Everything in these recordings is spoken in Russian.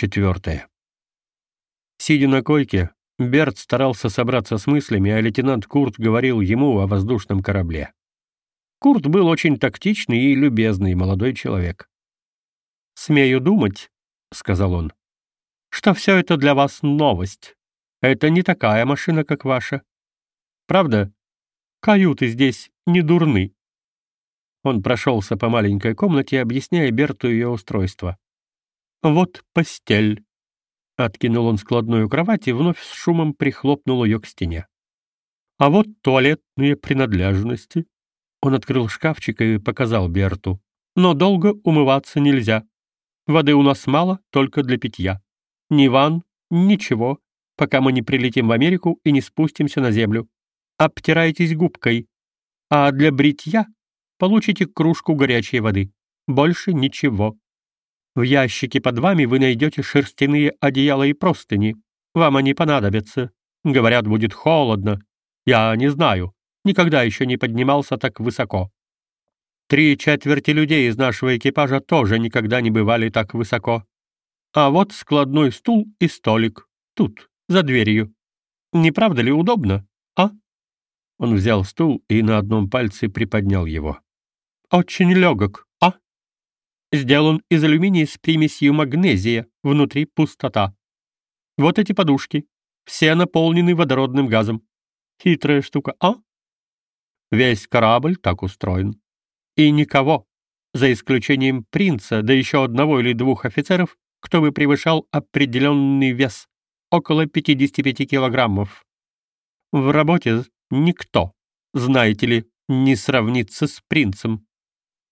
Четвертое. Сидя на койке, Берт старался собраться с мыслями, а лейтенант Курт говорил ему о воздушном корабле. Курт был очень тактичный и любезный молодой человек. «Смею думать», — сказал он, — «что все это для вас новость. Это не такая машина, как ваша. Правда? Каюты здесь не дурны». Он прошелся по маленькой комнате, объясняя Берту ее устройство. «Вот постель». Откинул он складную кровать и вновь с шумом прихлопнул ее к стене. «А вот туалетные принадлежности». Он открыл шкафчик и показал Берту. «Но долго умываться нельзя. Воды у нас мало, только для питья. Ни ванн, ничего, пока мы не прилетим в Америку и не спустимся на землю. Обтирайтесь губкой. А для бритья получите кружку горячей воды. Больше ничего. В ящике под вами вы найдете шерстяные одеяла и простыни. Вам они понадобятся. Говорят, будет холодно. Я не знаю. Никогда еще не поднимался так высоко. Три четверти людей из нашего экипажа тоже никогда не бывали так высоко. А вот складной стул и столик. Тут, за дверью. Не правда ли удобно, а? Он взял стул и на одном пальце приподнял его. Очень легок, Сделан из алюминия с примесью магнезия, внутри пустота. Вот эти подушки. Все наполнены водородным газом. Хитрая штука, а? Весь корабль так устроен. И никого, за исключением принца, да еще одного или двух офицеров, кто бы превышал определенный вес, около 55 килограммов. В работе никто, знаете ли, не сравнится с принцем.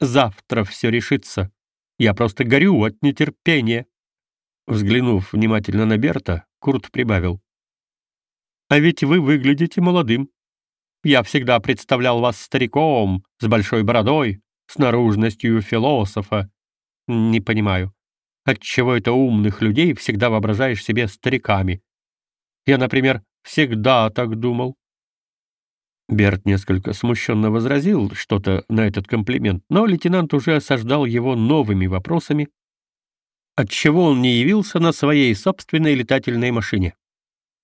Завтра все решится. Я просто горю от нетерпения». Взглянув внимательно на Берта, Курт прибавил. «А ведь вы выглядите молодым. Я всегда представлял вас стариком, с большой бородой, с наружностью философа. Не понимаю, отчего это умных людей всегда воображаешь себе стариками? Я, например, всегда так думал. Берт несколько смущенно возразил что-то на этот комплимент, но лейтенант уже осаждал его новыми вопросами, отчего он не явился на своей собственной летательной машине.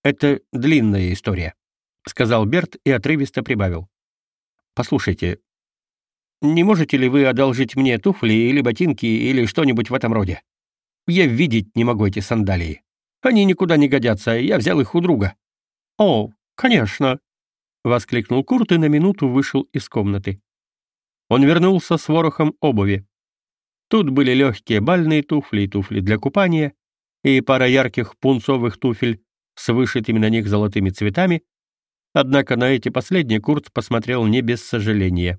«Это длинная история», — сказал Берт и отрывисто прибавил. «Послушайте, не можете ли вы одолжить мне туфли или ботинки или что-нибудь в этом роде? Я видеть не могу эти сандалии. Они никуда не годятся, я взял их у друга». «О, конечно», — воскликнул Курт и на минуту вышел из комнаты. Он вернулся с ворохом обуви. Тут были легкие бальные туфли и туфли для купания, и пара ярких пунцовых туфель с вышитыми на них золотыми цветами, однако на эти последние Курт посмотрел не без сожаления.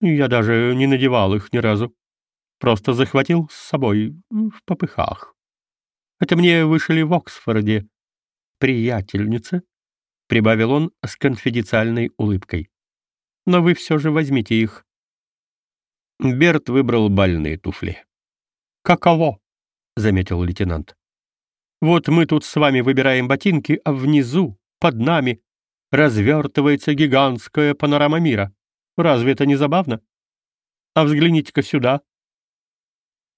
«Я даже не надевал их ни разу. Просто захватил с собой в попыхах. Это мне вышили в Оксфорде. Приятельница прибавил он с конфиденциальной улыбкой. Но вы все же возьмите их. Берт выбрал бальные туфли. Каково? заметил лейтенант. Вот мы тут с вами выбираем ботинки, а внизу, под нами, развертывается гигантская панорама мира. Разве это не забавно? А взгляните-ка сюда.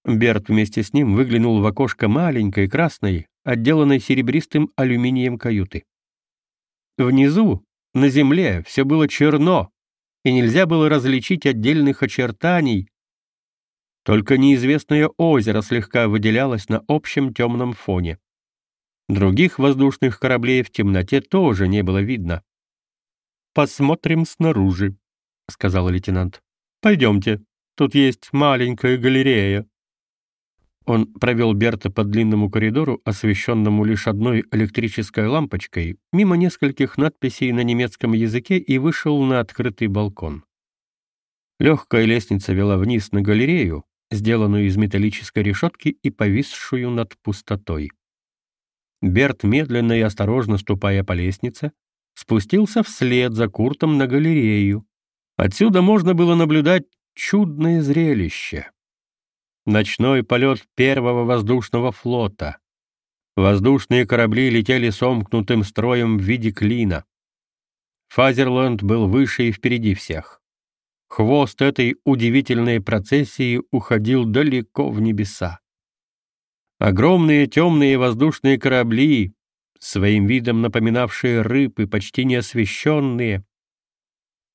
Берт вместе с ним выглянул в окошко маленькой красной, отделанной серебристым алюминием каюты. Внизу, на земле, все было черно, и нельзя было различить отдельных очертаний. Только неизвестное озеро слегка выделялось на общем темном фоне. Других воздушных кораблей в темноте тоже не было видно. «Посмотрим снаружи», — сказал лейтенант. «Пойдемте, тут есть маленькая галерея». Он провел Берта по длинному коридору, освещенному лишь одной электрической лампочкой, мимо нескольких надписей на немецком языке и вышел на открытый балкон. Легкая лестница вела вниз на галерею, сделанную из металлической решетки и повисшую над пустотой. Берт, медленно и осторожно ступая по лестнице, спустился вслед за Куртом на галерею. Отсюда можно было наблюдать чудное зрелище. Ночной полет первого воздушного флота. Воздушные корабли летели сомкнутым строем в виде клина. Фазерленд был выше и впереди всех. Хвост этой удивительной процессии уходил далеко в небеса. Огромные темные воздушные корабли, своим видом напоминавшие рыб и почти неосвещенные,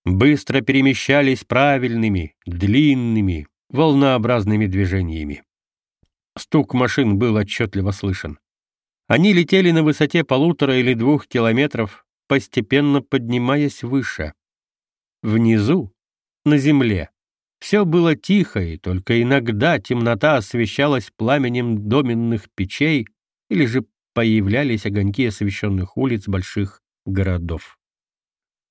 быстро перемещались правильными, длинными, волнообразными движениями. Стук машин был отчетливо слышен. Они летели на высоте полутора или двух километров, постепенно поднимаясь выше. Внизу, на земле, все было тихо, и только иногда темнота освещалась пламенем доменных печей или же появлялись огоньки освещенных улиц больших городов.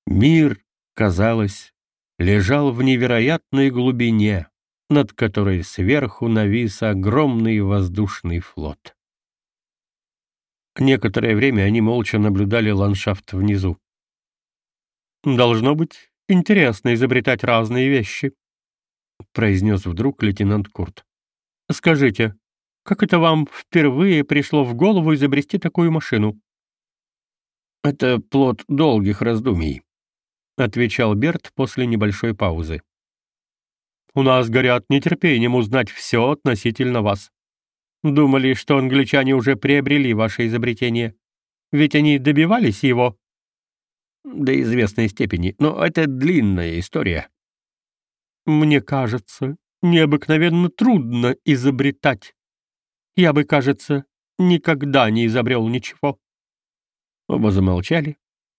Мир, казалось, лежал в невероятной глубине, над которой сверху навис огромный воздушный флот. Некоторое время они молча наблюдали ландшафт внизу. «Должно быть интересно изобретать разные вещи», — произнес вдруг лейтенант Курт. «Скажите, как это вам впервые пришло в голову изобрести такую машину?» «Это плод долгих раздумий», — отвечал Берт после небольшой паузы. «У нас горят нетерпением узнать все относительно вас. Думали, что англичане уже приобрели ваше изобретение. Ведь они добивались его». «До известной степени, но это длинная история», мне кажется, необыкновенно трудно изобретать. Я бы, кажется, никогда не изобрел ничего. Оба замолчали,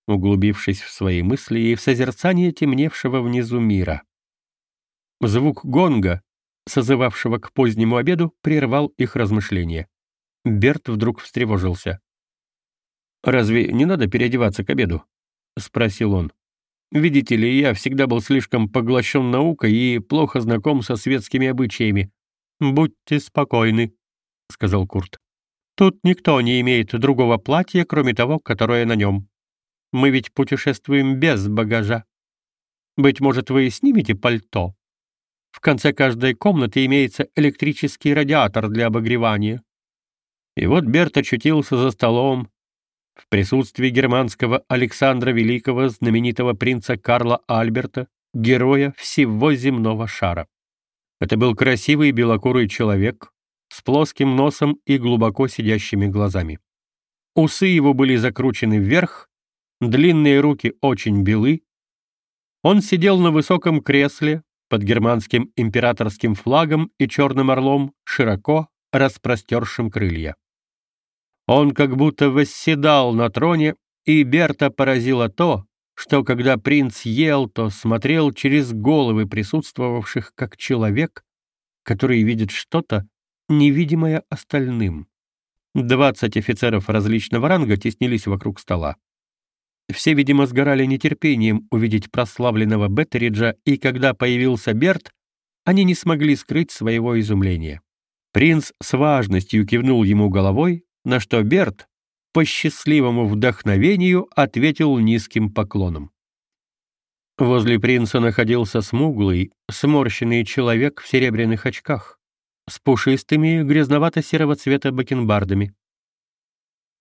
углубившись в свои мысли и в созерцание темневшего внизу мира. Звук гонга, созывавшего к позднему обеду, прервал их размышления. Берт вдруг встревожился. «Разве не надо переодеваться к обеду?» — спросил он. Видите ли, я всегда был слишком поглощен наукой и плохо знаком со светскими обычаями. «Будьте спокойны», — сказал Курт. «Тут никто не имеет другого платья, кроме того, которое на нем. Мы ведь путешествуем без багажа. Быть может, вы снимете пальто? В конце каждой комнаты имеется электрический радиатор для обогревания». И вот Берт очутился за столом, в присутствии германского Александра Великого, знаменитого принца Карла Альберта, героя всего земного шара. Это был красивый белокурый человек с плоским носом и глубоко сидящими глазами. Усы его были закручены вверх, длинные руки очень белы. Он сидел на высоком кресле под германским императорским флагом и черным орлом, широко распростершим крылья. Он как будто восседал на троне, и Берта поразило то, что когда принц ел, то смотрел через головы присутствовавших как человек, который видит что-то, невидимое остальным. Двадцать офицеров различного ранга теснились вокруг стола. Все, видимо, сгорали нетерпением увидеть прославленного Беттериджа, и когда появился Берт, они не смогли скрыть своего изумления. Принц с важностью кивнул ему головой, на что Берт, по счастливому вдохновению, ответил низким поклоном. Возле принца находился смуглый, сморщенный человек в серебряных очках, с пушистыми, грязновато-серого цвета бакенбардами.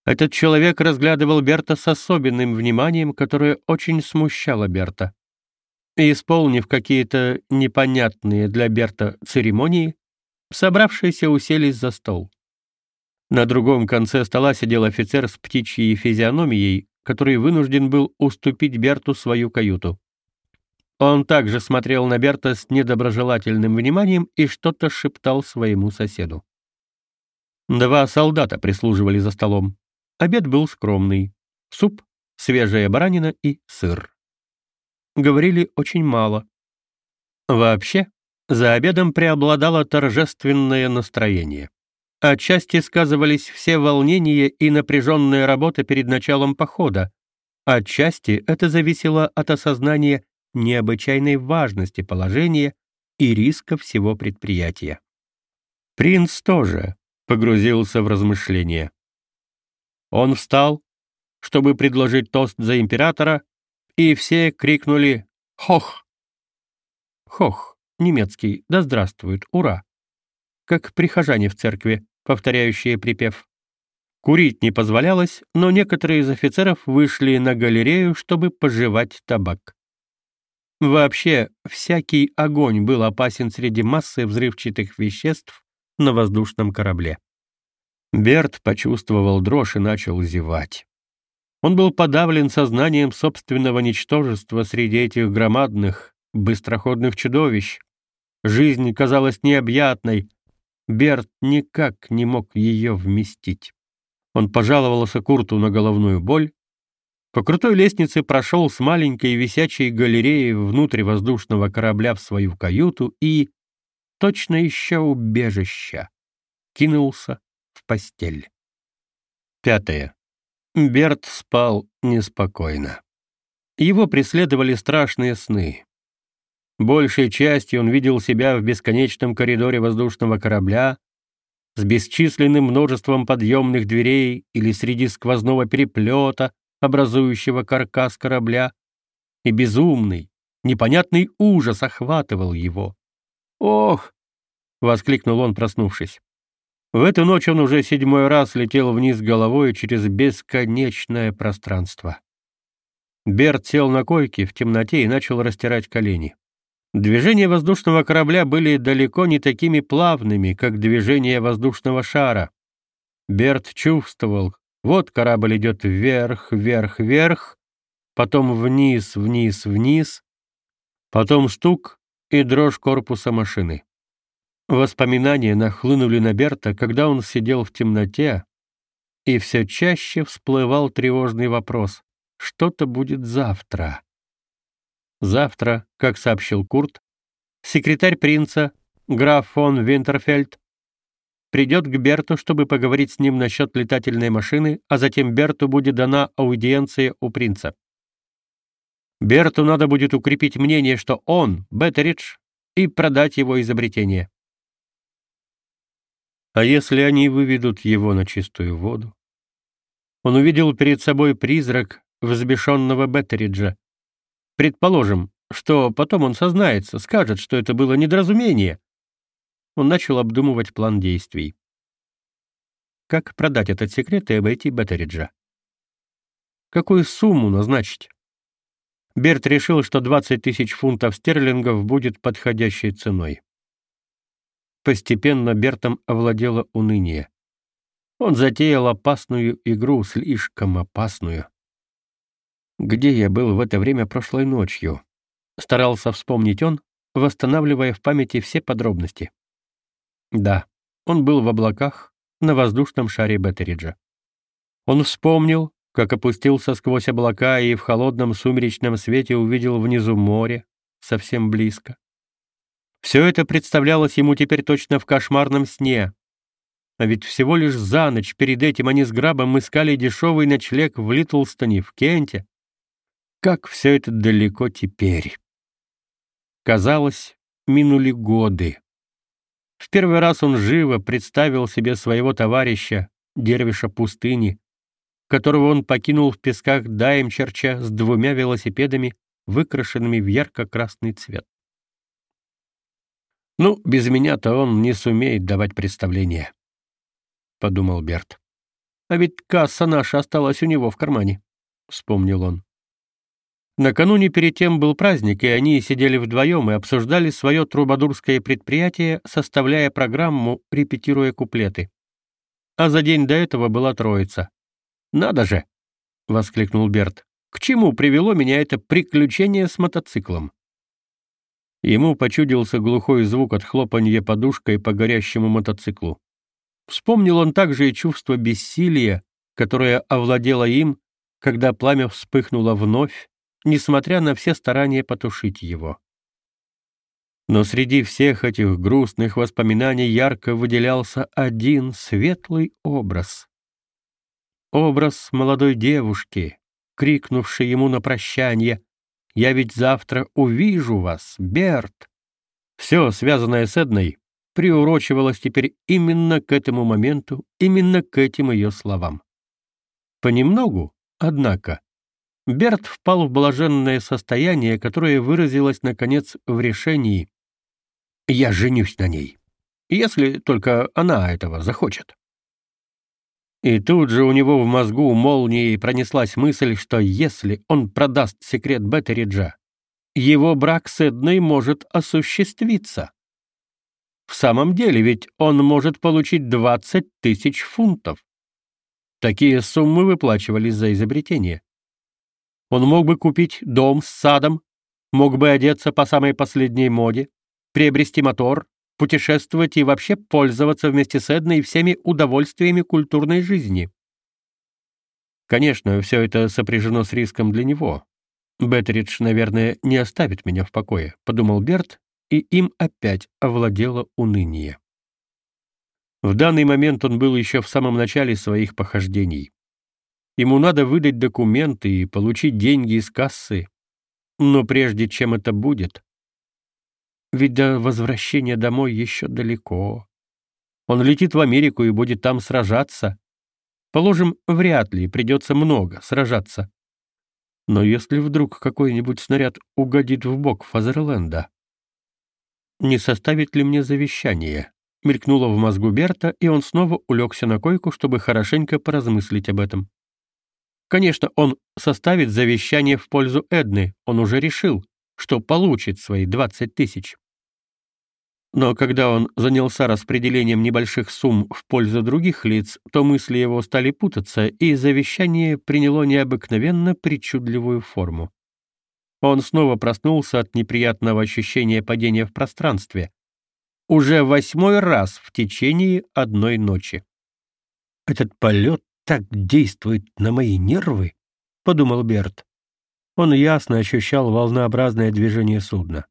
Этот человек разглядывал Берта с особенным вниманием, которое очень смущало Берта. И, исполнив какие-то непонятные для Берта церемонии, собравшиеся уселись за стол. На другом конце стола сидел офицер с птичьей физиономией, который вынужден был уступить Берту свою каюту. Он также смотрел на Берта с недоброжелательным вниманием и что-то шептал своему соседу. Два солдата прислуживали за столом. Обед был скромный. Суп, свежая баранина и сыр. Говорили очень мало. Вообще, за обедом преобладало торжественное настроение. Отчасти сказывались все волнения и напряженная работа перед началом похода. Отчасти это зависело от осознания необычайной важности положения и риска всего предприятия. Принц тоже погрузился в размышления. Он встал, чтобы предложить тост за императора, и все крикнули «Хох!». «Хох» — немецкий «Да здравствует! Ура!» как прихожане в церкви, повторяющие припев. Курить не позволялось, но некоторые из офицеров вышли на галерею, чтобы пожевать табак. Вообще, всякий огонь был опасен среди массы взрывчатых веществ на воздушном корабле. Берт почувствовал дрожь и начал зевать. Он был подавлен сознанием собственного ничтожества среди этих громадных, быстроходных чудовищ. Жизнь казалась необъятной. Берт никак не мог ее вместить. Он пожаловался Курту на головную боль, по крутой лестнице прошел с маленькой висячей галереи внутрь воздушного корабля в свою каюту и, точно ища убежища, кинулся постель. Пятое. Берт спал неспокойно. Его преследовали страшные сны. Большей частью он видел себя в бесконечном коридоре воздушного корабля с бесчисленным множеством подъемных дверей или среди сквозного переплета, образующего каркас корабля, и безумный, непонятный ужас охватывал его. «Ох!» — воскликнул он, проснувшись. В эту ночь он уже седьмой раз летел вниз головой через бесконечное пространство. Берт сел на койке в темноте и начал растирать колени. Движения воздушного корабля были далеко не такими плавными, как движение воздушного шара. Берт чувствовал, вот корабль идет вверх, вверх, вверх, потом вниз, вниз, вниз, потом стук и дрожь корпуса машины. Воспоминания нахлынули на Берта, когда он сидел в темноте, и все чаще всплывал тревожный вопрос «Что-то будет завтра?» Завтра, как сообщил Курт, секретарь принца, граф фон Винтерфельд, придет к Берту, чтобы поговорить с ним насчет летательной машины, а затем Берту будет дана аудиенция у принца. Берту надо будет укрепить мнение, что он — Беттеридж, и продать его изобретение. А если они выведут его на чистую воду? Он увидел перед собой призрак взбешенного Беттериджа. Предположим, что потом он сознается, скажет, что это было недоразумение, он начал обдумывать план действий. Как продать этот секрет и обойти Беттериджа? Какую сумму назначить? Берт решил, что 20 тысяч фунтов стерлингов будет подходящей ценой. Постепенно Бертом овладело уныние. Он затеял опасную игру, слишком опасную. Где я был в это время прошлой ночью? Старался вспомнить он, восстанавливая в памяти все подробности. Да, он был в облаках на воздушном шаре Беттериджа. Он вспомнил, как опустился сквозь облака и в холодном сумеречном свете увидел внизу море, совсем близко. Все это представлялось ему теперь точно в кошмарном сне. А ведь всего лишь за ночь перед этим они с Грабом искали дешевый ночлег в Литлстоне, в Кенте. Как все это далеко теперь. Казалось, минули годы. В первый раз он живо представил себе своего товарища, дервиша пустыни, которого он покинул в песках Даймчерча с двумя велосипедами, выкрашенными в ярко-красный цвет. «Ну, без меня-то он не сумеет давать представление», — подумал Берт. «А ведь касса наша осталась у него в кармане», — вспомнил он. Накануне перед тем был праздник, и они сидели вдвоем и обсуждали свое трубадурское предприятие, составляя программу, репетируя куплеты. А за день до этого была троица. «Надо же!» — воскликнул Берт. «К чему привело меня это приключение с мотоциклом?» Ему почудился глухой звук от хлопанья подушкой по горящему мотоциклу. Вспомнил он также и чувство бессилия, которое овладело им, когда пламя вспыхнуло вновь, несмотря на все старания потушить его. Но среди всех этих грустных воспоминаний ярко выделялся один светлый образ. Образ молодой девушки, крикнувшей ему на прощание «Я ведь завтра увижу вас, Берт!» Все, связанное с Эдной, приурочивалось теперь именно к этому моменту, именно к этим ее словам. Понемногу, однако, Берт впал в блаженное состояние, которое выразилось, наконец, в решении «Я женюсь на ней, если только она этого захочет». И тут же у него в мозгу молнией пронеслась мысль, что если он продаст секрет Беттериджа, его брак с Эдной может осуществиться. В самом деле, ведь он может получить 20 тысяч фунтов. Такие суммы выплачивались за изобретение. Он мог бы купить дом с садом, мог бы одеться по самой последней моде, приобрести мотор, путешествовать и вообще пользоваться вместе с Эдной всеми удовольствиями культурной жизни. Конечно, все это сопряжено с риском для него. Беттеридж, наверное, не оставит меня в покое, подумал Берт, и им опять овладело уныние. В данный момент он был еще в самом начале своих похождений. Ему надо выдать документы и получить деньги из кассы. Но прежде чем это будет, ведь до возвращения домой еще далеко. Он летит в Америку и будет там сражаться. Положим, вряд ли придется много сражаться. Но если вдруг какой-нибудь снаряд угодит в бок Фазерленда, не составит ли мне завещание? Мелькнуло в мозгу Берта, и он снова улегся на койку, чтобы хорошенько поразмыслить об этом. Конечно, он составит завещание в пользу Эдны, он уже решил, что получит свои 20 тысяч. Но когда он занялся распределением небольших сумм в пользу других лиц, то мысли его стали путаться, и завещание приняло необыкновенно причудливую форму. Он снова проснулся от неприятного ощущения падения в пространстве. Уже восьмой раз в течение одной ночи. «Этот полет так действует на мои нервы», — подумал Берт. Он ясно ощущал волнообразное движение судна.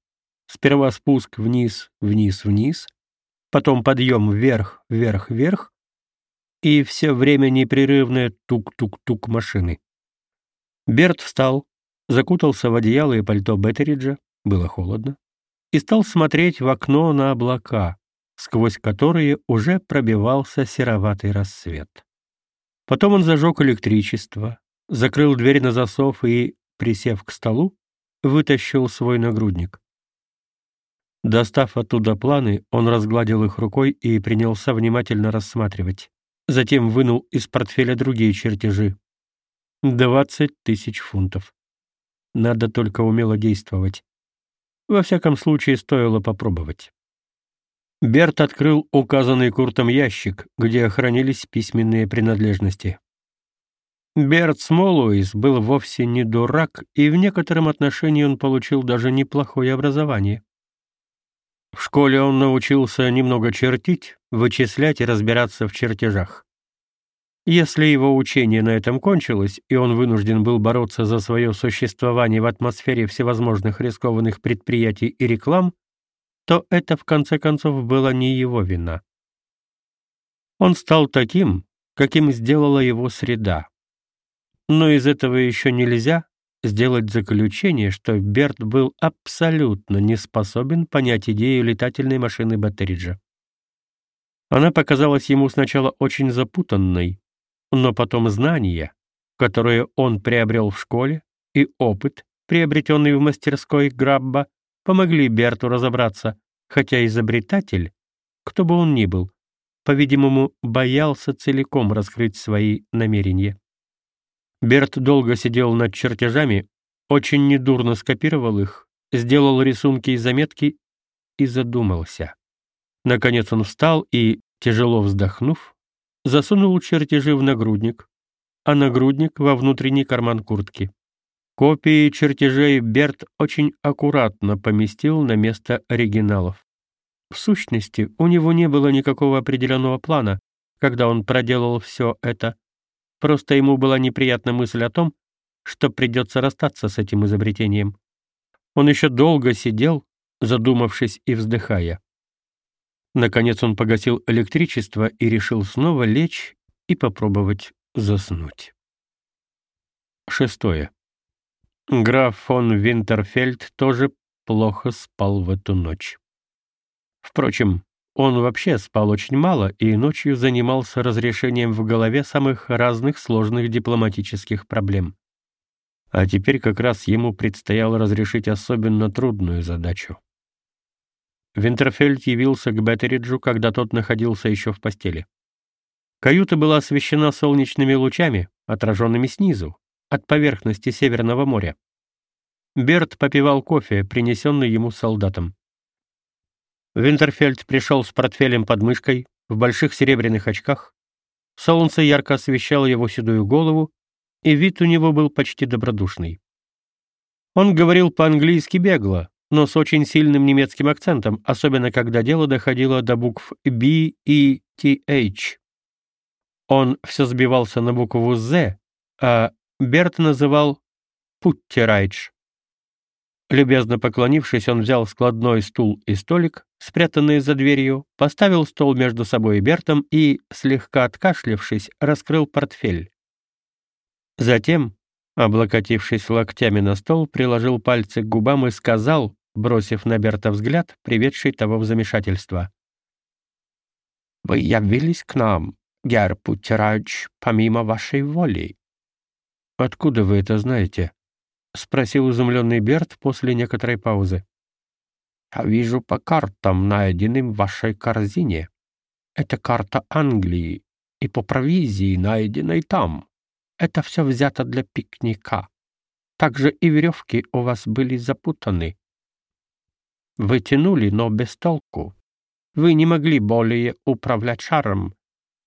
Сперва спуск вниз, вниз, вниз, потом подъем вверх, вверх, вверх, и все время непрерывное тук-тук-тук машины. Берт встал, закутался в одеяло и пальто Беттериджа, было холодно, и стал смотреть в окно на облака, сквозь которые уже пробивался сероватый рассвет. Потом он зажег электричество, закрыл дверь на засов и присев к столу, вытащил свой нагрудник. Достав оттуда планы, он разгладил их рукой и принялся внимательно рассматривать. Затем вынул из портфеля другие чертежи. Двадцать тысяч фунтов. Надо только умело действовать. Во всяком случае, стоило попробовать. Берт открыл указанный Куртом ящик, где хранились письменные принадлежности. Берт Смолуис был вовсе не дурак, и в некотором отношении он получил даже неплохое образование. В школе он научился немного чертить, вычислять и разбираться в чертежах. Если его учение на этом кончилось, и он вынужден был бороться за свое существование в атмосфере всевозможных рискованных предприятий и реклам, то это в конце концов была не его вина. Он стал таким, каким сделала его среда. Но из этого еще нельзя сделать заключение, что Берт был абсолютно не способен понять идею летательной машины Баттериджа. Она показалась ему сначала очень запутанной, но потом знания, которые он приобрел в школе, и опыт, приобретенный в мастерской Грабба, помогли Берту разобраться, хотя изобретатель, кто бы он ни был, по-видимому, боялся целиком раскрыть свои намерения. Берт долго сидел над чертежами, очень недурно скопировал их, сделал рисунки и заметки и задумался. Наконец он встал и, тяжело вздохнув, засунул чертежи в нагрудник, а нагрудник во внутренний карман куртки. Копии чертежей Берт очень аккуратно поместил на место оригиналов. В сущности, у него не было никакого определенного плана, когда он проделал все это, Просто ему была неприятна мысль о том, что придется расстаться с этим изобретением. Он еще долго сидел, задумавшись и вздыхая. Наконец он погасил электричество и решил снова лечь и попробовать заснуть. Шестое. Граф фон Винтерфельд тоже плохо спал в эту ночь. Впрочем, он вообще спал очень мало и ночью занимался разрешением в голове самых разных сложных дипломатических проблем. А теперь как раз ему предстояло разрешить особенно трудную задачу. Винтерфельд явился к Беттериджу, когда тот находился еще в постели. Каюта была освещена солнечными лучами, отраженными снизу, от поверхности Северного моря. Берт попивал кофе, принесенный ему солдатом. Винтерфельд пришел с портфелем под мышкой, в больших серебряных очках. Солнце ярко освещало его седую голову, и вид у него был почти добродушный. Он говорил по-английски бегло, но с очень сильным немецким акцентом, особенно когда дело доходило до букв B и TH. Он все сбивался на букву «З», а Берт называл «Путтерайдж». Любезно поклонившись, он взял складной стул и столик, спрятанные за дверью, поставил стол между собой и Бертом и, слегка откашлявшись, раскрыл портфель. Затем, облокотившись локтями на стол, приложил пальцы к губам и сказал, бросив на Берта взгляд, приведший того в замешательство. «Вы явились к нам, Герр Путтерач, помимо вашей воли». «Откуда вы это знаете?» — спросил изумленный Берт после некоторой паузы. «Я вижу по картам, найденным в вашей корзине. Это карта Англии, и по провизии, найденной там. Это все взято для пикника. Также и веревки у вас были запутаны. Вы тянули, но без толку. Вы не могли более управлять шаром,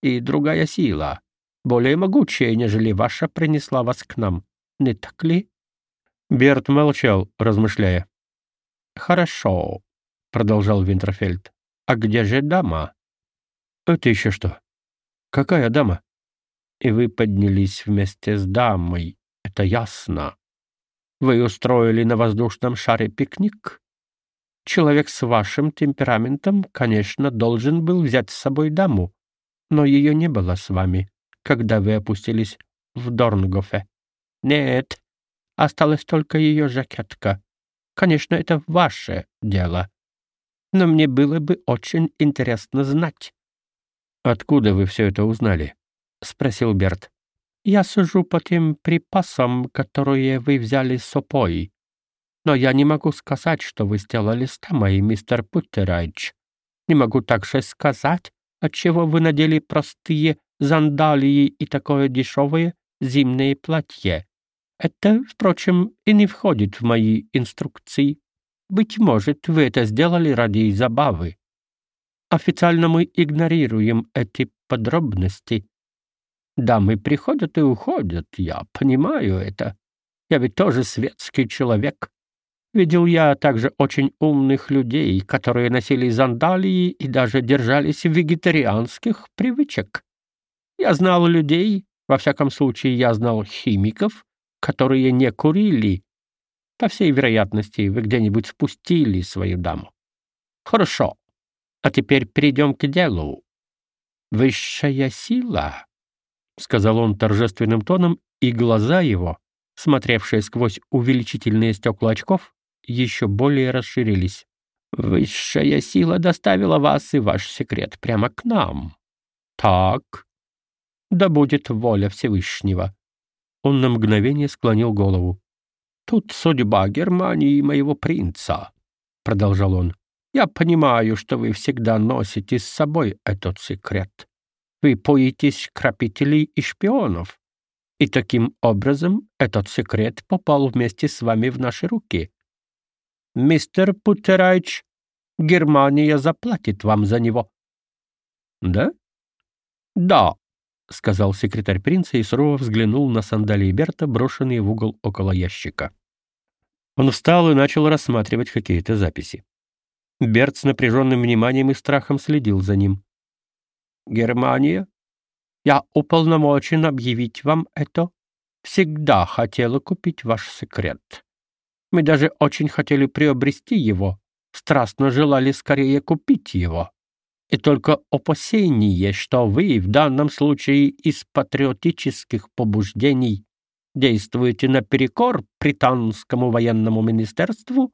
и другая сила, более могучая, нежели ваша, принесла вас к нам. Не так ли?» Берт молчал, размышляя. «Хорошо», — продолжал Винтерфельд. «А где же дама?» «Это еще что? Какая дама?» «И вы поднялись вместе с дамой, это ясно. Вы устроили на воздушном шаре пикник? Человек с вашим темпераментом, конечно, должен был взять с собой даму, но ее не было с вами, когда вы опустились в Дорнгофе. Нет, Осталась только ее жакетка. Конечно, это ваше дело. Но мне было бы очень интересно знать. «Откуда вы все это узнали?» — спросил Берт. «Я сужу по тем припасам, которые вы взяли с собой. Но я не могу сказать, что вы сделали с Тамой, мистер Путтерайдж. Не могу также сказать, отчего вы надели простые сандалии и такое дешевое зимнее платье. Это, впрочем, и не входит в мои инструкции. Быть может, вы это сделали ради забавы. Официально мы игнорируем эти подробности. Дамы приходят и уходят, я понимаю это. Я ведь тоже светский человек. Видел я также очень умных людей, которые носили сандалии и даже держались вегетарианских привычек. Я знал людей, во всяком случае, я знал химиков, которые не курили. По всей вероятности, вы где-нибудь спустили свою даму. Хорошо. А теперь перейдем к делу. Высшая сила, — сказал он торжественным тоном, и глаза его, смотревшие сквозь увеличительные стекла очков, еще более расширились. Высшая сила доставила вас и ваш секрет прямо к нам. Так. Да будет воля Всевышнего. Он на мгновение склонил голову. «Тут судьба Германии и моего принца», — продолжал он. «Я понимаю, что вы всегда носите с собой этот секрет. Вы боитесь крапителей и шпионов. И таким образом этот секрет попал вместе с вами в наши руки. Мистер Путтерайч, Германия заплатит вам за него». «Да?» «Да, — сказал секретарь принца и сурово взглянул на сандалии Берта, брошенные в угол около ящика. Он встал и начал рассматривать какие-то записи. Берт с напряженным вниманием и страхом следил за ним. «Германия, я уполномочен объявить вам это. Всегда хотела купить ваш секрет. Мы даже очень хотели приобрести его, страстно желали скорее купить его и только опасение, что вы в данном случае из патриотических побуждений действуете наперекор британскому военному министерству,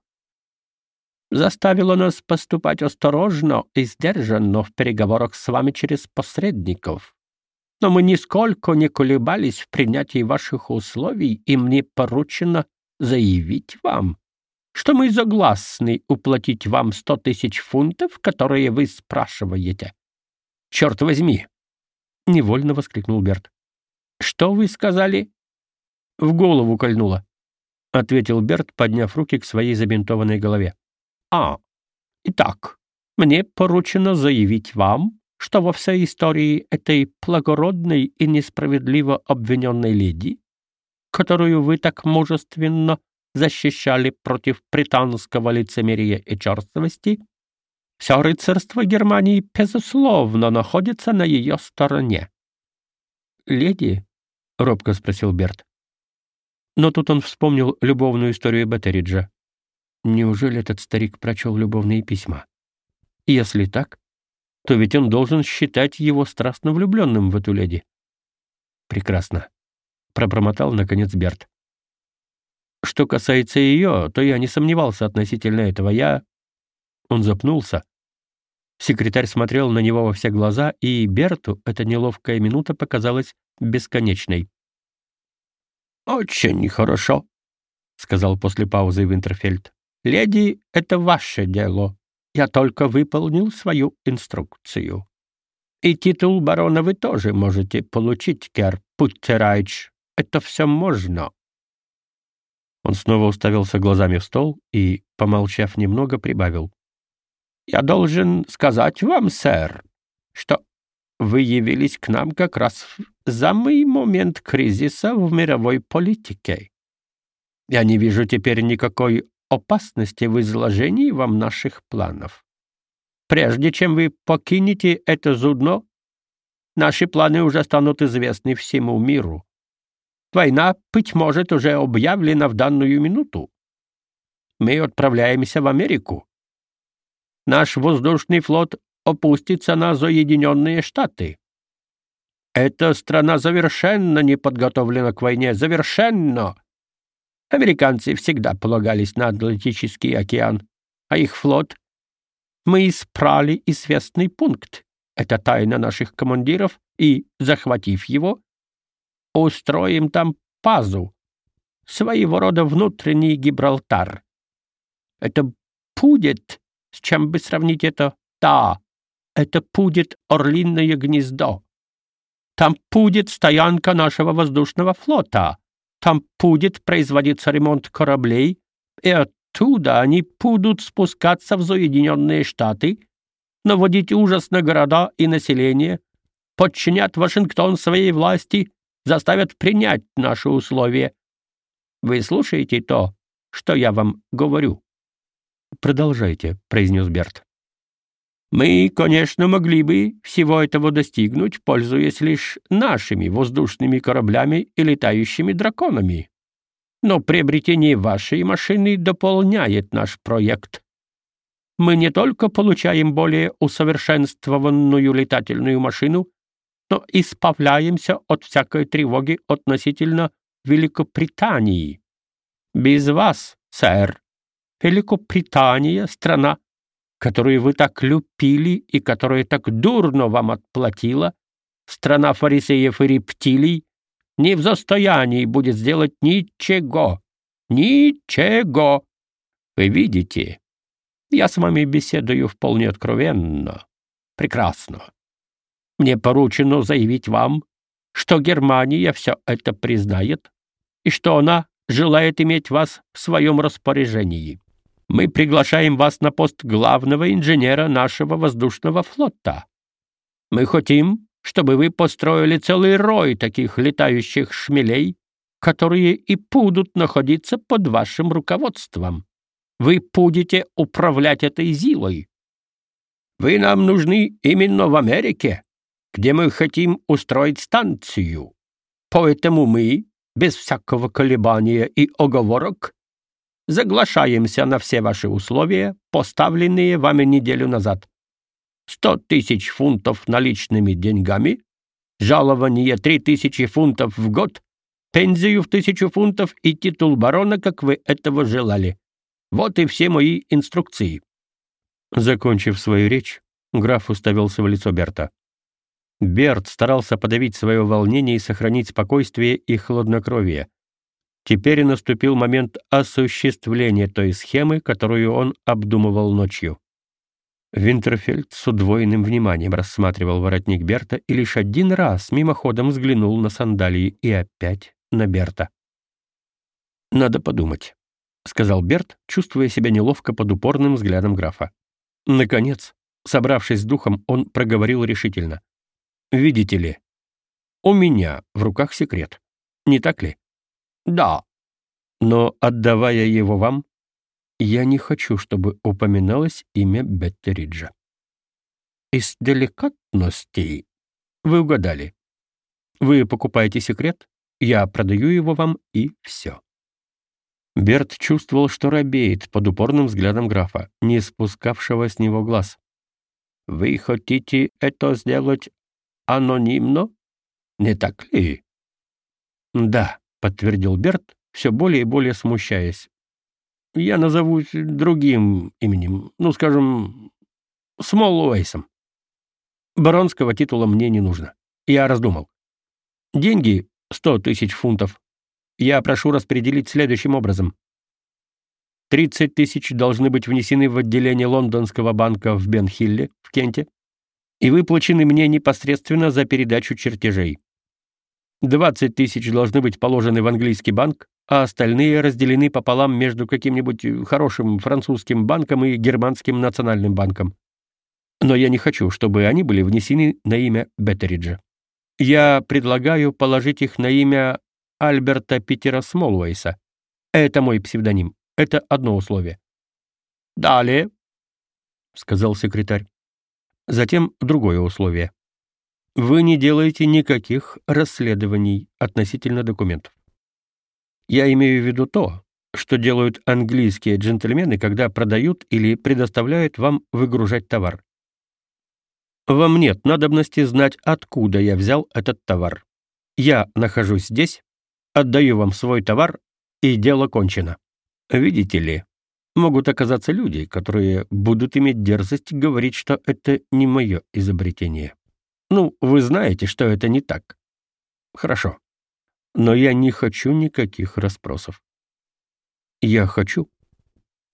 заставило нас поступать осторожно и сдержанно в переговорах с вами через посредников. Но мы нисколько не колебались в принятии ваших условий, и мне поручено заявить вам, что мы согласны уплатить вам сто тысяч фунтов, которые вы спрашиваете. Черт возьми! — невольно воскликнул Берт. «Что вы сказали?» «В голову кольнуло», — ответил Берт, подняв руки к своей забинтованной голове. «А, итак, Мне поручено заявить вам, что во всей истории этой благородной и несправедливо обвиненной леди, которую вы так мужественно защищали против британского лицемерия и черствости, все рыцарство Германии, безусловно, находится на ее стороне. «Леди?» — робко спросил Берт. Но тут он вспомнил любовную историю Баттериджа. Неужели этот старик прочел любовные письма? Если так, то ведь он должен считать его страстно влюбленным в эту леди. Прекрасно. Пробормотал, наконец, Берт. Что касается ее, то я не сомневался относительно этого. Я... Он запнулся. Секретарь смотрел на него во все глаза, и Берту эта неловкая минута показалась бесконечной. «Очень хорошо», — сказал после паузы Винтерфельд. «Леди, это ваше дело. Я только выполнил свою инструкцию. И титул барона вы тоже можете получить, Кер Путтерайч. Это все можно». Снова уставился глазами в стол и, помолчав немного, прибавил. «Я должен сказать вам, сэр, что вы явились к нам как раз в самый момент кризиса в мировой политике. Я не вижу теперь никакой опасности в изложении вам наших планов. Прежде чем вы покинете это судно, наши планы уже станут известны всему миру. Война, быть может, уже объявлена в данную минуту. Мы отправляемся в Америку. Наш воздушный флот опустится на Соединенные Штаты. Эта страна совершенно не подготовлена к войне, совершенно. Американцы всегда полагались на Атлантический океан, а их флот мы испрали известный пункт. Это тайна наших командиров, и, захватив его, устроим там пазу, своего рода внутренний Гибралтар. Это будет, с чем бы сравнить это, да, это будет орлиное гнездо. Там будет стоянка нашего воздушного флота. Там будет производиться ремонт кораблей, и оттуда они будут спускаться в Соединенные Штаты, наводить ужас на города и население, подчинят Вашингтон своей власти, заставят принять наши условия. Вы слушаете то, что я вам говорю? Продолжайте, произнес Берт. Мы, конечно, могли бы всего этого достигнуть, пользуясь лишь нашими воздушными кораблями и летающими драконами. Но приобретение вашей машины дополняет наш проект. Мы не только получаем более усовершенствованную летательную машину, но избавляемся от всякой тревоги относительно Великобритании. Без вас, сэр, Великобритания — страна, которую вы так любили и которая так дурно вам отплатила, страна фарисеев и рептилий, не в состоянии будет сделать ничего. Ничего. Вы видите, я с вами беседую вполне откровенно. Прекрасно. Мне поручено заявить вам, что Германия все это признает и что она желает иметь вас в своем распоряжении мы приглашаем вас на пост главного инженера нашего воздушного флота. Мы хотим, чтобы вы построили целый рой таких летающих шмелей, которые и будут находиться под вашим руководством. Вы будете управлять этой зилой. Вы нам нужны именно в Америке, где мы хотим устроить станцию. Поэтому мы, без всякого колебания и оговорок, Заглашаемся на все ваши условия, поставленные вами неделю назад. Сто тысяч фунтов наличными деньгами, жалование три тысячи фунтов в год, пензию в тысячу фунтов и титул барона, как вы этого желали. Вот и все мои инструкции». Закончив свою речь, граф уставился в лицо Берта. Берт старался подавить свое волнение и сохранить спокойствие и хладнокровие. Теперь наступил момент осуществления той схемы, которую он обдумывал ночью. Винтерфельд с удвоенным вниманием рассматривал воротник Берта и лишь один раз мимоходом взглянул на сандалии и опять на Берта. «Надо подумать», — сказал Берт, чувствуя себя неловко под упорным взглядом графа. Наконец, Собравшись с духом, он проговорил решительно. «Видите ли, у меня в руках секрет. Не так ли?» «Да». «Но, отдавая его вам, я не хочу, чтобы упоминалось имя Беттериджа». «Из деликатностей?» «Вы угадали. Вы покупаете секрет, я продаю его вам, и все». Берт чувствовал, что робеет под упорным взглядом графа, не спускавшего с него глаз. Вы хотите это сделать анонимно? Не так ли? Да, подтвердил Берт, все более и более смущаясь. Я назовусь другим именем, ну, скажем, Смолуэйсом. Баронского титула мне не нужно. Я раздумал. Деньги — сто тысяч фунтов. Я прошу распределить следующим образом. 30 тысяч должны быть внесены в отделение лондонского банка в Бенхилле, в Кенте, и выплачены мне непосредственно за передачу чертежей. 20 тысяч должны быть положены в английский банк, а остальные разделены пополам между каким-нибудь хорошим французским банком и германским национальным банком. Но я не хочу, чтобы они были внесены на имя Беттериджа. Я предлагаю положить их на имя Альберта Питера Смолуэйса. Это мой псевдоним. Это одно условие. Далее, сказал секретарь. Затем другое условие. Вы не делаете никаких расследований относительно документов. Я имею в виду то, что делают английские джентльмены, когда продают или предоставляют вам выгружать товар. Вам нет надобности знать, откуда я взял этот товар. Я нахожусь здесь, отдаю вам свой товар, и дело кончено. Видите ли, могут оказаться люди, которые будут иметь дерзость говорить, что это не мое изобретение. Ну, вы знаете, что это не так. Хорошо. Но я не хочу никаких расспросов. Я хочу,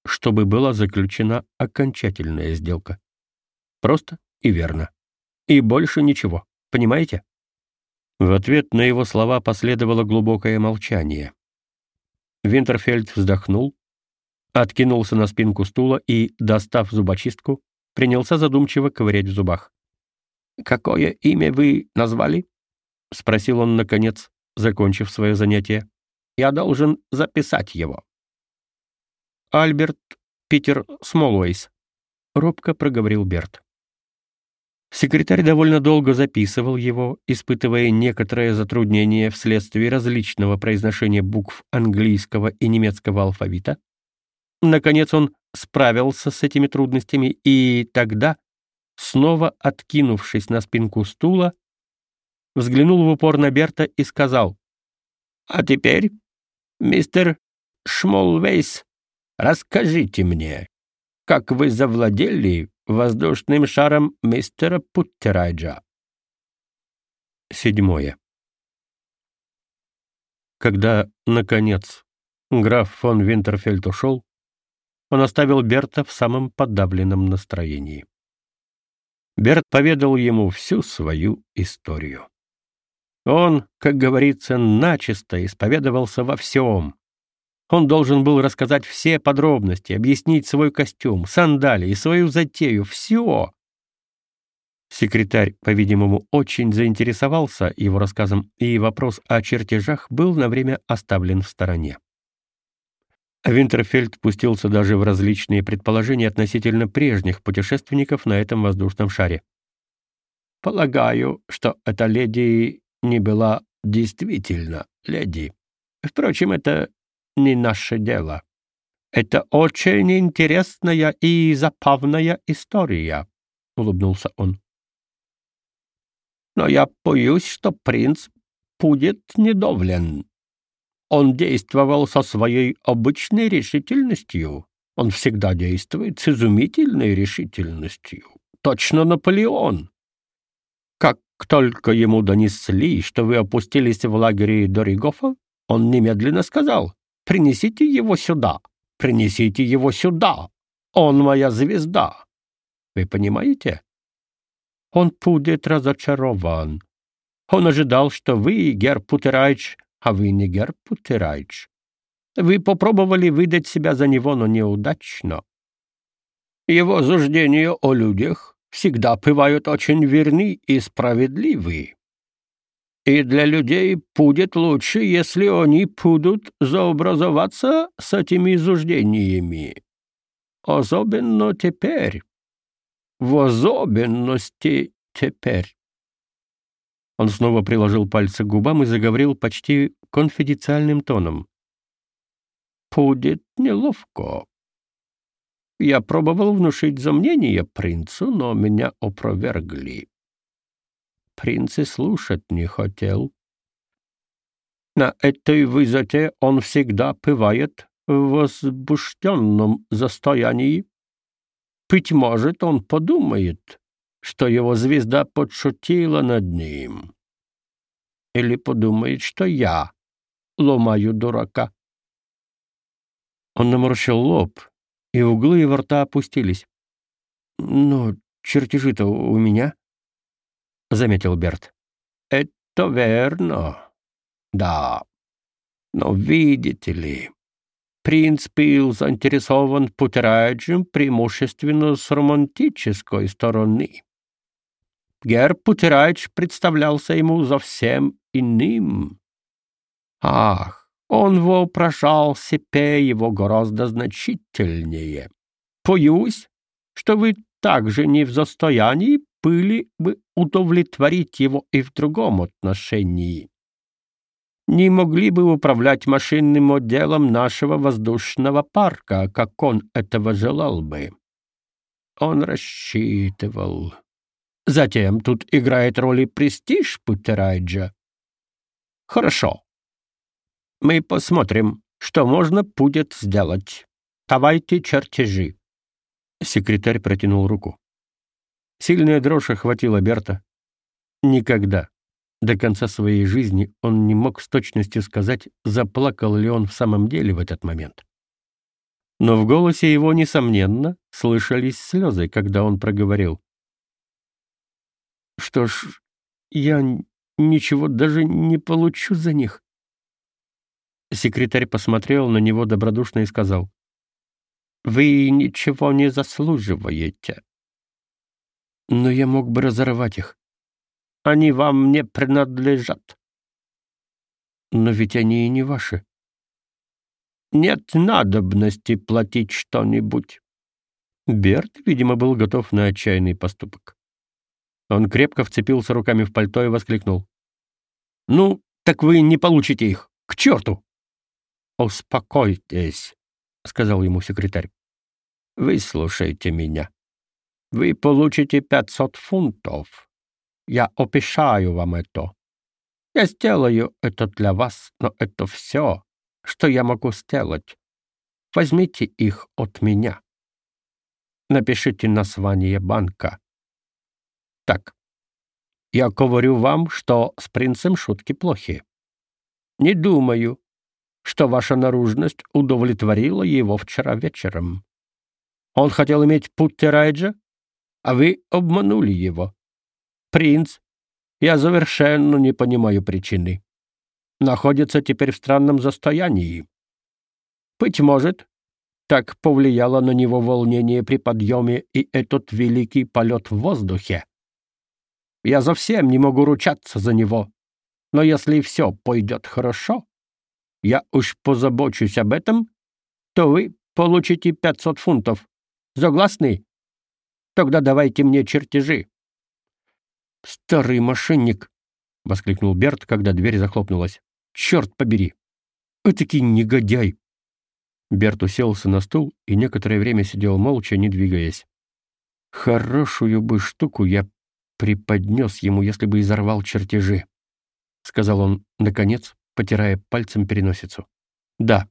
чтобы была заключена окончательная сделка. Просто и верно. И больше ничего. Понимаете? В ответ на его слова последовало глубокое молчание. Винтерфельд вздохнул, откинулся на спинку стула и, достав зубочистку, принялся задумчиво ковырять в зубах. «Какое имя вы назвали?» — спросил он, наконец, закончив свое занятие. «Я должен записать его». «Альберт Питер Смолуэйс», — робко проговорил Берт. Секретарь довольно долго записывал его, испытывая некоторое затруднение вследствие различного произношения букв английского и немецкого алфавита. Наконец он справился с этими трудностями и тогда, снова откинувшись на спинку стула, взглянул в упор на Берта и сказал, «А теперь, мистер Шмолвейс, расскажите мне, как вы завладели воздушным шаром мистера Путтерайджа. Седьмое. Когда, наконец, граф фон Винтерфельд ушел, он оставил Берта в самом подавленном настроении. Берт поведал ему всю свою историю. Он, как говорится, начисто исповедовался во всем, он должен был рассказать все подробности, объяснить свой костюм, сандали и свою затею, все. Секретарь, по-видимому, очень заинтересовался его рассказом, и вопрос о чертежах был на время оставлен в стороне. Винтерфельд пустился даже в различные предположения относительно прежних путешественников на этом воздушном шаре. «Полагаю, что эта леди не была действительно леди. Впрочем, это не наше дело. Это очень интересная и забавная история, улыбнулся он. Но я боюсь, что принц будет недоволен. Он действовал со своей обычной решительностью. Он всегда действует с изумительной решительностью. Точно Наполеон. Как только ему донесли, что вы опустились в лагере Доригофа, он немедленно сказал, Принесите его сюда! Принесите его сюда! Он моя звезда! Вы понимаете? Он будет разочарован. Он ожидал, что вы, Гер Путерайч, а вы не Гер Путерайч. Вы попробовали выдать себя за него, но неудачно. Его суждения о людях всегда бывают очень верны и справедливы. И для людей будет лучше, если они будут заобразоваться с этими суждениями. Особенно теперь. В особенности теперь. Он снова приложил пальцы к губам и заговорил почти конфиденциальным тоном. «Будет неловко. Я пробовал внушить сомнения принцу, но меня опровергли принц и слушать не хотел. На этой высоте он всегда бывает в возбужденном состоянии. Быть может, он подумает, что его звезда подшутила над ним. Или подумает, что я ломаю дурака. Он наморщил лоб, и углы его рта опустились. «Но чертежи-то у меня?» — заметил Берт. «Это верно. Да. Но видите ли, принц был заинтересован Путерайджем преимущественно с романтической стороны. Герр Путерайдж представлялся ему совсем иным. Ах, он воображал себе его гораздо значительнее. Боюсь, что вы также не в состоянии были бы удовлетворить его и в другом отношении. Не могли бы управлять машинным отделом нашего воздушного парка, как он этого желал бы. Он рассчитывал. Затем тут играет роль и престиж Путерайджа. Хорошо. Мы посмотрим, что можно будет сделать. Давайте чертежи. Секретарь протянул руку. Сильная дрожь охватила Берта. Никогда, до конца своей жизни, он не мог с точностью сказать, заплакал ли он в самом деле в этот момент. Но в голосе его, несомненно, слышались слезы, когда он проговорил. «Что ж, я ничего даже не получу за них». Секретарь посмотрел на него добродушно и сказал. «Вы ничего не заслуживаете но я мог бы разорвать их. Они вам не принадлежат. Но ведь они и не ваши. Нет надобности платить что-нибудь. Берт, видимо, был готов на отчаянный поступок. Он крепко вцепился руками в пальто и воскликнул. «Ну, так вы не получите их! К черту!» «Успокойтесь», — сказал ему секретарь. «Выслушайте меня. Вы получите 500 фунтов. Я опишаю вам это. Я сделаю это для вас, но это все, что я могу сделать. Возьмите их от меня. Напишите название банка. Так, я говорю вам, что с принцем шутки плохи. Не думаю, что ваша наружность удовлетворила его вчера вечером. Он хотел иметь Путтерайджа, а вы обманули его. Принц, я совершенно не понимаю причины. Находится теперь в странном состоянии. Быть может, так повлияло на него волнение при подъеме и этот великий полет в воздухе. Я совсем не могу ручаться за него, но если все пойдет хорошо, я уж позабочусь об этом, то вы получите 500 фунтов. Согласны? Тогда давайте мне чертежи. Старый мошенник, воскликнул Берт, когда дверь захлопнулась. Черт побери! Этакий негодяй! Берт уселся на стул и некоторое время сидел молча, не двигаясь. Хорошую бы штуку я преподнес ему, если бы изорвал чертежи, сказал он, наконец, потирая пальцем переносицу. Да,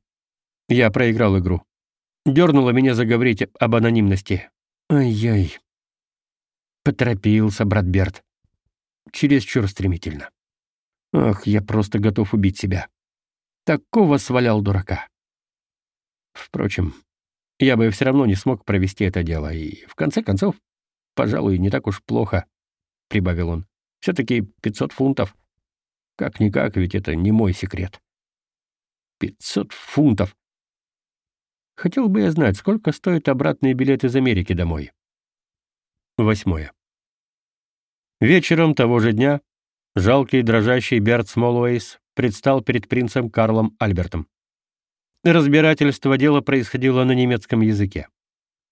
я проиграл игру. Дернуло меня заговорить об анонимности. Ай-яй. Поторопился брат Берт. Чересчур стремительно. Ах, я просто готов убить себя. Такого свалял дурака. Впрочем, я бы все равно не смог провести это дело, и, в конце концов, пожалуй, не так уж плохо, — прибавил он. Все-таки 500 фунтов. Как-никак, ведь это не мой секрет. 500 фунтов. Хотел бы я знать, сколько стоит обратный билет из Америки домой. Восьмое. Вечером того же дня жалкий дрожащий Берт Смолуэйс предстал перед принцем Карлом Альбертом. Разбирательство дела происходило на немецком языке.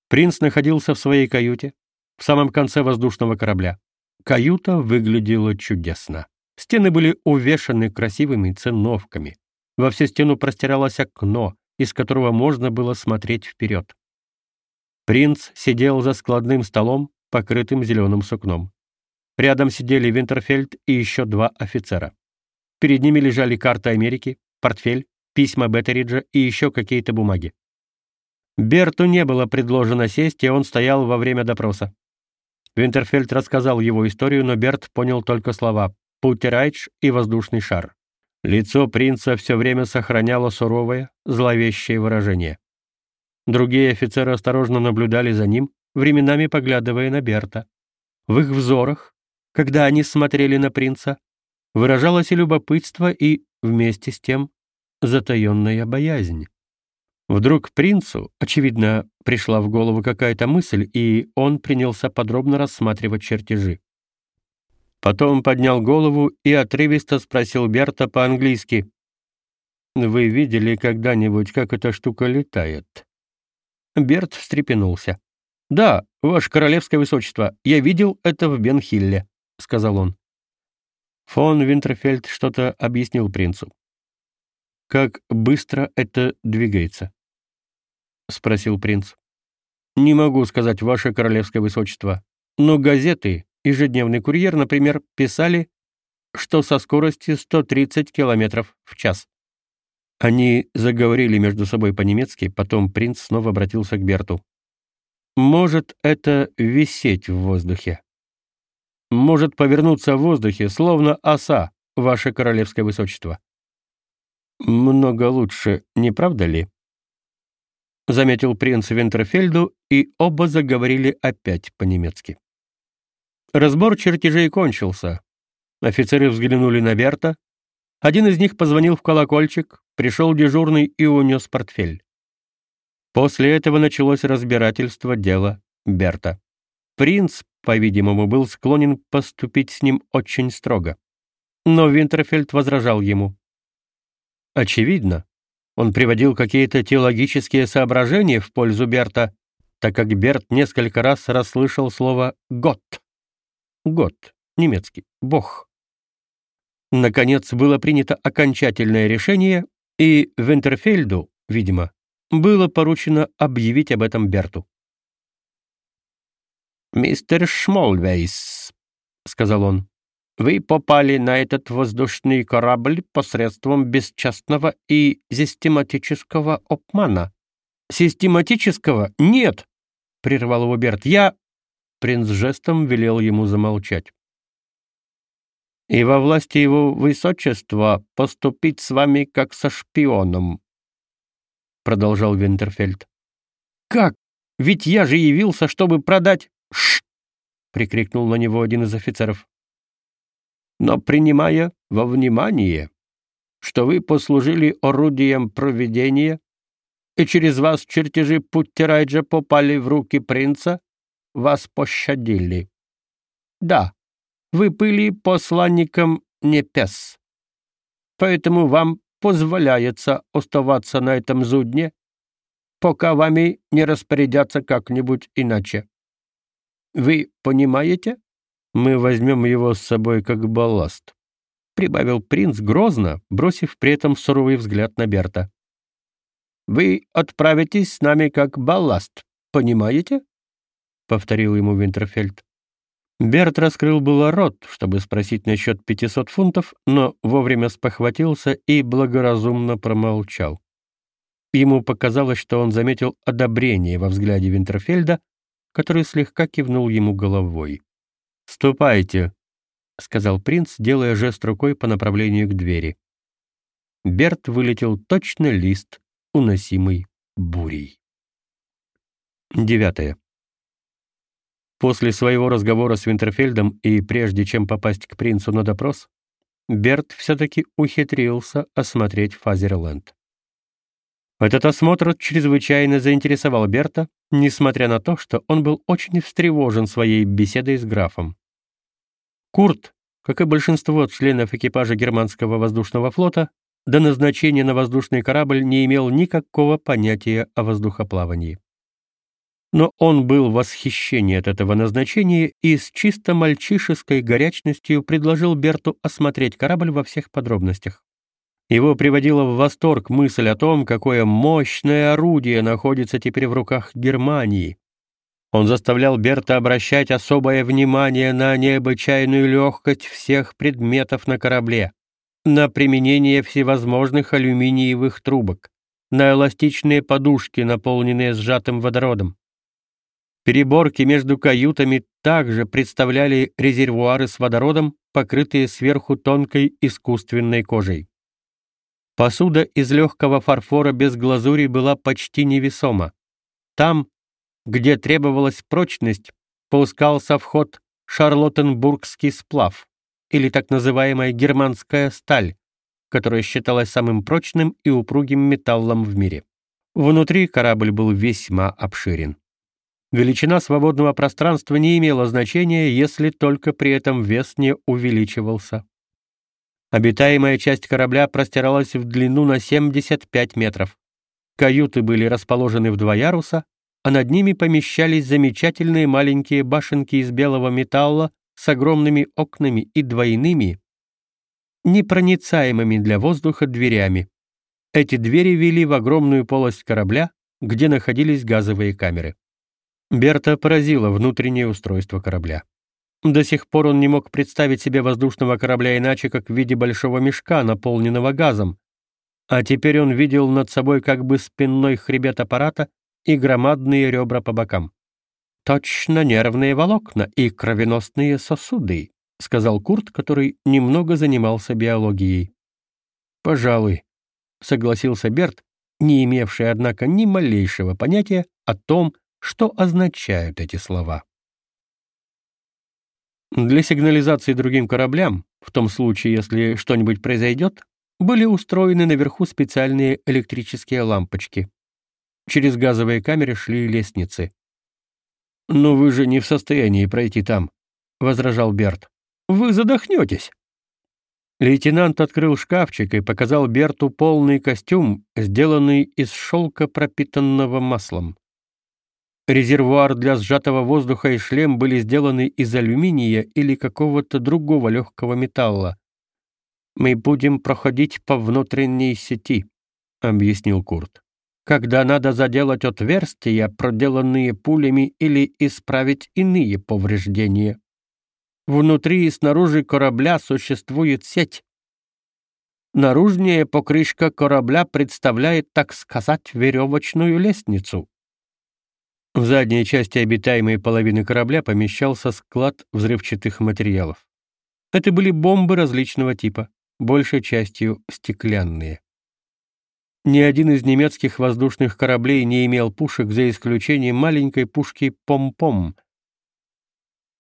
Принц находился в своей каюте, в самом конце воздушного корабля. Каюта выглядела чудесно. Стены были увешаны красивыми циновками. Во всю стену простиралось окно, из которого можно было смотреть вперед. Принц сидел за складным столом, покрытым зеленым сукном. Рядом сидели Винтерфельд и еще два офицера. Перед ними лежали карты Америки, портфель, письма Беттериджа и еще какие-то бумаги. Берту не было предложено сесть, и он стоял во время допроса. Винтерфельд рассказал его историю, но Берт понял только слова «путерайдж» и «воздушный шар». Лицо принца все время сохраняло суровое, зловещее выражение. Другие офицеры осторожно наблюдали за ним, временами поглядывая на Берта. В их взорах, когда они смотрели на принца, выражалось и любопытство, и, вместе с тем, затаенная боязнь. Вдруг принцу, очевидно, пришла в голову какая-то мысль, и он принялся подробно рассматривать чертежи. Потом поднял голову и отрывисто спросил Берта по-английски. «Вы видели когда-нибудь, как эта штука летает?» Берт встрепенулся. «Да, ваше королевское высочество, я видел это в Бенхилле», — сказал он. Фон Винтерфельд что-то объяснил принцу. «Как быстро это двигается?» — спросил принц. «Не могу сказать, ваше королевское высочество, но газеты, ежедневный курьер, например, писали, что со скоростью 130 километров в час». Они заговорили между собой по-немецки, потом принц снова обратился к Берту. «Может это висеть в воздухе? Может повернуться в воздухе, словно оса, ваше королевское высочество?» «Много лучше, не правда ли?» Заметил принц Винтерфельду, и оба заговорили опять по-немецки. Разбор чертежей кончился. Офицеры взглянули на Берта. Один из них позвонил в колокольчик, пришел дежурный и унес портфель. После этого началось разбирательство дела Берта. Принц, по-видимому, был склонен поступить с ним очень строго. Но Винтерфельд возражал ему. Очевидно, он приводил какие-то теологические соображения в пользу Берта, так как Берт несколько раз расслышал слово «гот». «Гот», немецкий, «бог». Наконец было принято окончательное решение, и Вентерфельду, видимо, было поручено объявить об этом Берту. «Мистер Шмолвейс», — сказал он, вы попали на этот воздушный корабль посредством бесчестного и систематического обмана. Систематического? Нет, прервал его Берт. Я Принц жестом велел ему замолчать. И во власти его высочества поступить с вами как со шпионом, продолжал Винтерфельд. Как? Ведь я же явился, чтобы продать Ш! прикрикнул на него один из офицеров но принимая во внимание, что вы послужили орудием проведения, и через вас чертежи Путтерайджа попали в руки принца, вас пощадили. Да, вы были посланником Непес, поэтому вам позволяется оставаться на этом судне, пока вами не распорядятся как-нибудь иначе. Вы понимаете? Мы возьмем его с собой как балласт», — прибавил принц грозно, бросив при этом суровый взгляд на Берта. «Вы отправитесь с нами как балласт, понимаете?» — повторил ему Винтерфельд. Берт раскрыл было рот, чтобы спросить насчет 500 фунтов, но вовремя спохватился и благоразумно промолчал. Ему показалось, что он заметил одобрение во взгляде Винтерфельда, который слегка кивнул ему головой. «Ступайте», — сказал принц, делая жест рукой по направлению к двери. Берт вылетел точно лист, уносимый бурей. Девятое. После своего разговора с Винтерфельдом и прежде чем попасть к принцу на допрос, Берт все-таки ухитрился осмотреть Фазерленд. Этот осмотр чрезвычайно заинтересовал Берта, несмотря на то, что он был очень встревожен своей беседой с графом. Курт, как и большинство членов экипажа германского воздушного флота, до назначения на воздушный корабль не имел никакого понятия о воздухоплавании. Но он был в восхищении от этого назначения и с чисто мальчишеской горячностью предложил Берту осмотреть корабль во всех подробностях. Его приводила в восторг мысль о том, какое мощное орудие находится теперь в руках Германии. Он заставлял Берта обращать особое внимание на необычайную легкость всех предметов на корабле, на применение всевозможных алюминиевых трубок, на эластичные подушки, наполненные сжатым водородом. Переборки между каютами также представляли резервуары с водородом, покрытые сверху тонкой искусственной кожей. Посуда из легкого фарфора без глазури была почти невесома. Там, где требовалась прочность, пускался в ход шарлоттенбургский сплав, или так называемая германская сталь, которая считалась самым прочным и упругим металлом в мире. Внутри корабль был весьма обширен. Величина свободного пространства не имела значения, если только при этом вес не увеличивался. Обитаемая часть корабля простиралась в длину на 75 метров. Каюты были расположены в два яруса, а над ними помещались замечательные маленькие башенки из белого металла с огромными окнами и двойными, непроницаемыми для воздуха дверями. Эти двери вели в огромную полость корабля, где находились газовые камеры. Берта поразила внутреннее устройство корабля. До сих пор он не мог представить себе воздушного корабля иначе, как в виде большого мешка, наполненного газом. А теперь он видел над собой как бы спинной хребет аппарата и громадные ребра по бокам. «Точно нервные волокна и кровеносные сосуды», — сказал Курт, который немного занимался биологией. «Пожалуй», — согласился Берт, не имевший, однако, ни малейшего понятия о том, что означают эти слова. Для сигнализации другим кораблям, в том случае, если что-нибудь произойдет, были устроены наверху специальные электрические лампочки. Через газовые камеры шли лестницы. «Но вы же не в состоянии пройти там», — возражал Берт. «Вы задохнетесь». Лейтенант открыл шкафчик и показал Берту полный костюм, сделанный из шелка, пропитанного маслом. Резервуар для сжатого воздуха и шлем были сделаны из алюминия или какого-то другого легкого металла. «Мы будем проходить по внутренней сети», — объяснил Курт. «Когда надо заделать отверстия, проделанные пулями, или исправить иные повреждения. Внутри и снаружи корабля существует сеть. Наружная покрышка корабля представляет, так сказать, веревочную лестницу, в задней части обитаемой половины корабля помещался склад взрывчатых материалов. Это были бомбы различного типа, большей частью стеклянные. Ни один из немецких воздушных кораблей не имел пушек, за исключением маленькой пушки «Пом-Пом».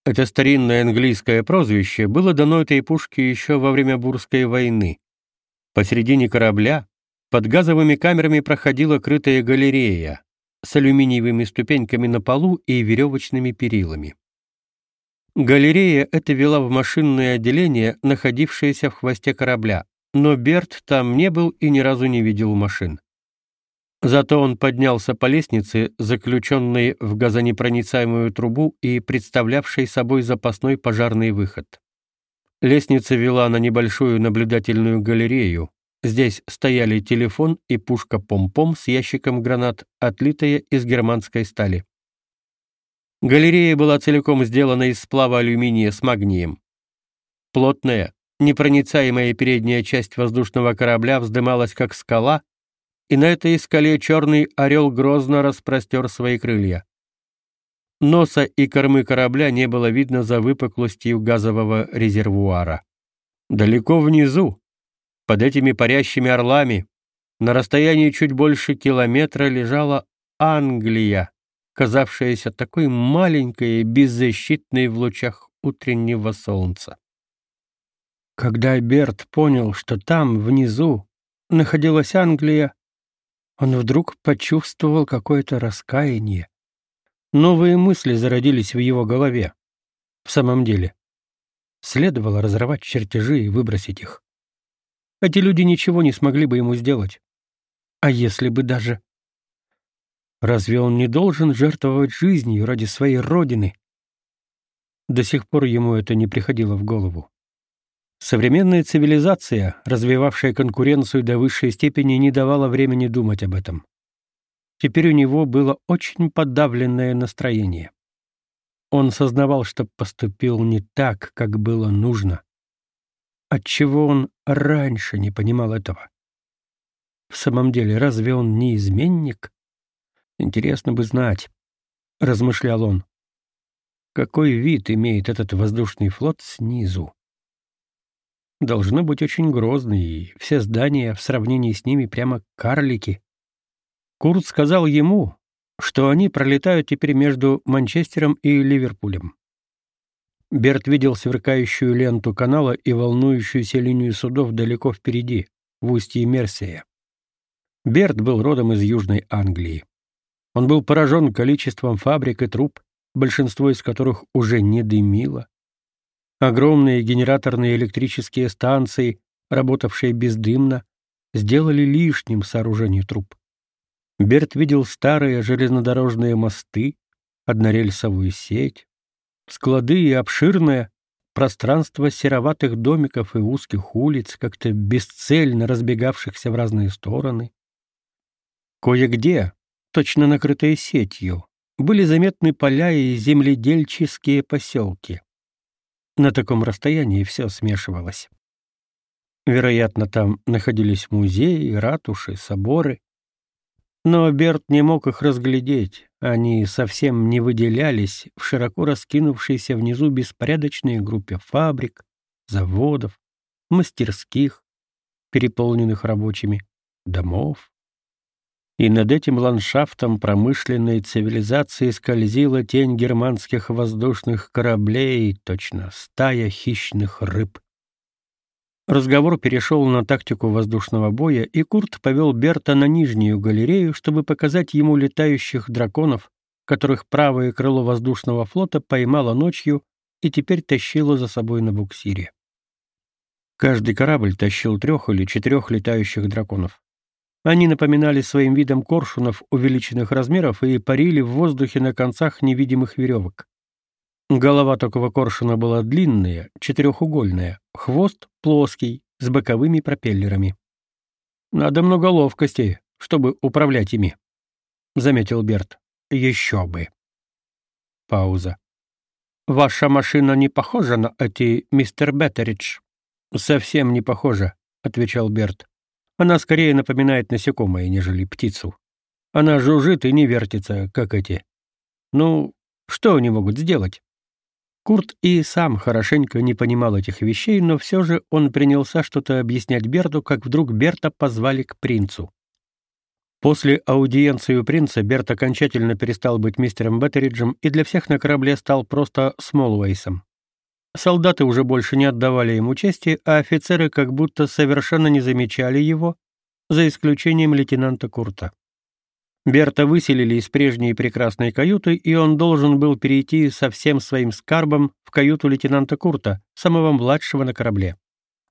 Это старинное английское прозвище было дано этой пушке еще во время Бурской войны. Посередине корабля под газовыми камерами проходила крытая галерея, с алюминиевыми ступеньками на полу и веревочными перилами. Галерея эта вела в машинное отделение, находившееся в хвосте корабля, но Берт там не был и ни разу не видел машин. Зато он поднялся по лестнице, заключенной в газонепроницаемую трубу и представлявшей собой запасной пожарный выход. Лестница вела на небольшую наблюдательную галерею, Здесь стояли телефон и пушка пом-пом с ящиком гранат, отлитая из германской стали. Галерея была целиком сделана из сплава алюминия с магнием. Плотная, непроницаемая передняя часть воздушного корабля вздымалась как скала, и на этой скале черный орел грозно распростер свои крылья. Носа и кормы корабля не было видно за выпуклостью газового резервуара. Далеко внизу, под этими парящими орлами на расстоянии чуть больше километра лежала Англия, казавшаяся такой маленькой и беззащитной в лучах утреннего солнца. Когда Берт понял, что там, внизу, находилась Англия, Он вдруг почувствовал какое-то раскаяние. Новые мысли зародились в его голове. В самом деле, следовало разорвать чертежи и выбросить их. Эти люди ничего не смогли бы ему сделать. А если бы даже... Разве он не должен жертвовать жизнью ради своей родины? До сих пор ему это не приходило в голову. Современная цивилизация, развивавшая конкуренцию до высшей степени, не давала времени думать об этом. Теперь у него было очень подавленное настроение. Он сознавал, что поступил не так, как было нужно. Отчего он раньше не понимал этого? В самом деле, разве он не изменник? Интересно бы знать, размышлял он. Какой вид имеет этот воздушный флот снизу? Должны быть очень грозные, и все здания в сравнении с ними прямо карлики. Курт сказал ему, что они пролетают теперь между Манчестером и Ливерпулем. Берт видел сверкающую ленту канала и волнующуюся линию судов далеко впереди, в устье Мерсия. Берт был родом из Южной Англии. Он был поражен количеством фабрик и труб, большинство из которых уже не дымило. Огромные генераторные электрические станции, работавшие бездымно, сделали лишним сооружение труб. Берт видел старые железнодорожные мосты, однорельсовую сеть, склады и обширное пространство сероватых домиков и узких улиц, как-то бесцельно разбегавшихся в разные стороны. Кое-где, точно накрытые сетью, были заметны поля и земледельческие поселки. На таком расстоянии все смешивалось. Вероятно, там находились музеи, ратуши, соборы. Но Берт не мог их разглядеть, они совсем не выделялись в широко раскинувшейся внизу беспорядочной группе фабрик, заводов, мастерских, переполненных рабочими, домов и над этим ландшафтом промышленной цивилизации скользила тень германских воздушных кораблей, точно стая хищных рыб. Разговор перешел на тактику воздушного боя, и Курт повел Берта на нижнюю галерею, чтобы показать ему летающих драконов, которых правое крыло воздушного флота поймало ночью и теперь тащило за собой на буксире. Каждый корабль тащил трех или четырех летающих драконов. Они напоминали своим видом коршунов увеличенных размеров и парили в воздухе на концах невидимых веревок. Голова такого коршуна была длинная, четырехугольная, хвост плоский, с боковыми пропеллерами. «Надо много ловкости, чтобы управлять ими», — заметил Берт. «Еще бы». Пауза. «Ваша машина не похожа на эти, мистер Беттеридж?» «Совсем не похожа», — отвечал Берт. Она скорее напоминает насекомое, нежели птицу. Она жужжит и не вертится, как эти. Ну, что они могут сделать? Курт и сам хорошенько не понимал этих вещей, но все же он принялся что-то объяснять Берту, как вдруг Берта позвали к принцу. После аудиенции у принца Берт окончательно перестал быть мистером Беттериджем и для всех на корабле стал просто Смолуэйсом. Солдаты уже больше не отдавали ему чести, а офицеры как будто совершенно не замечали его, за исключением лейтенанта Курта. Берта выселили из прежней прекрасной каюты, и он должен был перейти со всем своим скарбом в каюту лейтенанта Курта, самого младшего на корабле.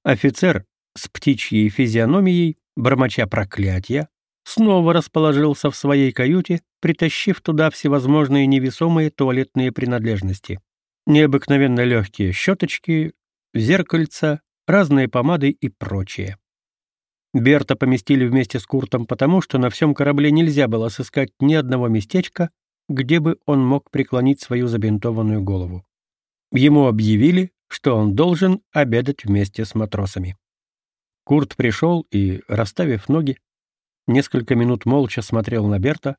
Офицер с птичьей физиономией, бормоча проклятия, снова расположился в своей каюте, притащив туда всевозможные невесомые туалетные принадлежности необыкновенно легкие щеточки, зеркальца, разные помады и прочее. Берта поместили вместе с Куртом потому, что на всем корабле нельзя было сыскать ни одного местечка, где бы он мог преклонить свою забинтованную голову. Ему объявили, что он должен обедать вместе с матросами. Курт пришел и, расставив ноги, несколько минут молча смотрел на Берта,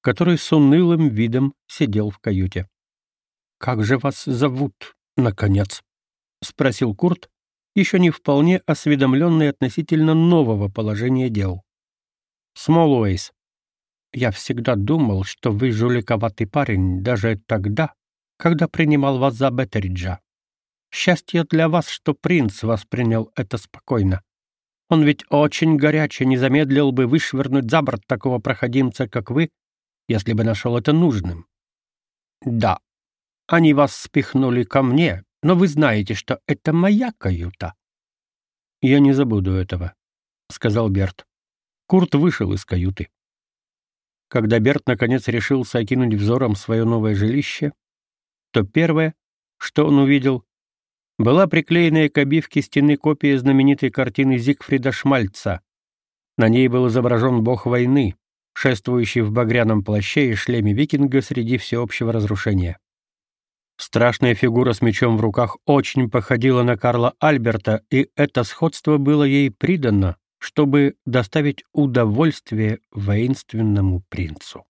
который с унылым видом сидел в каюте. «Как же вас зовут, наконец?» — спросил Курт, еще не вполне осведомленный относительно нового положения дел. «Смолуэйс, я всегда думал, что вы жуликоватый парень даже тогда, когда принимал вас за Беттериджа. Счастье для вас, что принц воспринял это спокойно. Он ведь очень горячий, не замедлил бы вышвырнуть за борт такого проходимца, как вы, если бы нашел это нужным. Да, они вас спихнули ко мне, но вы знаете, что это моя каюта. Я не забуду этого, сказал Берт. Курт вышел из каюты. Когда Берт наконец решился окинуть взором свое новое жилище, то первое, что он увидел, была приклеенная к обивке стены копия знаменитой картины Зигфрида Шмальца. На ней был изображен бог войны, шествующий в багряном плаще и шлеме викинга среди всеобщего разрушения. Страшная фигура с мечом в руках очень походила на Карла Альберта, и это сходство было ей придано, чтобы доставить удовольствие воинственному принцу.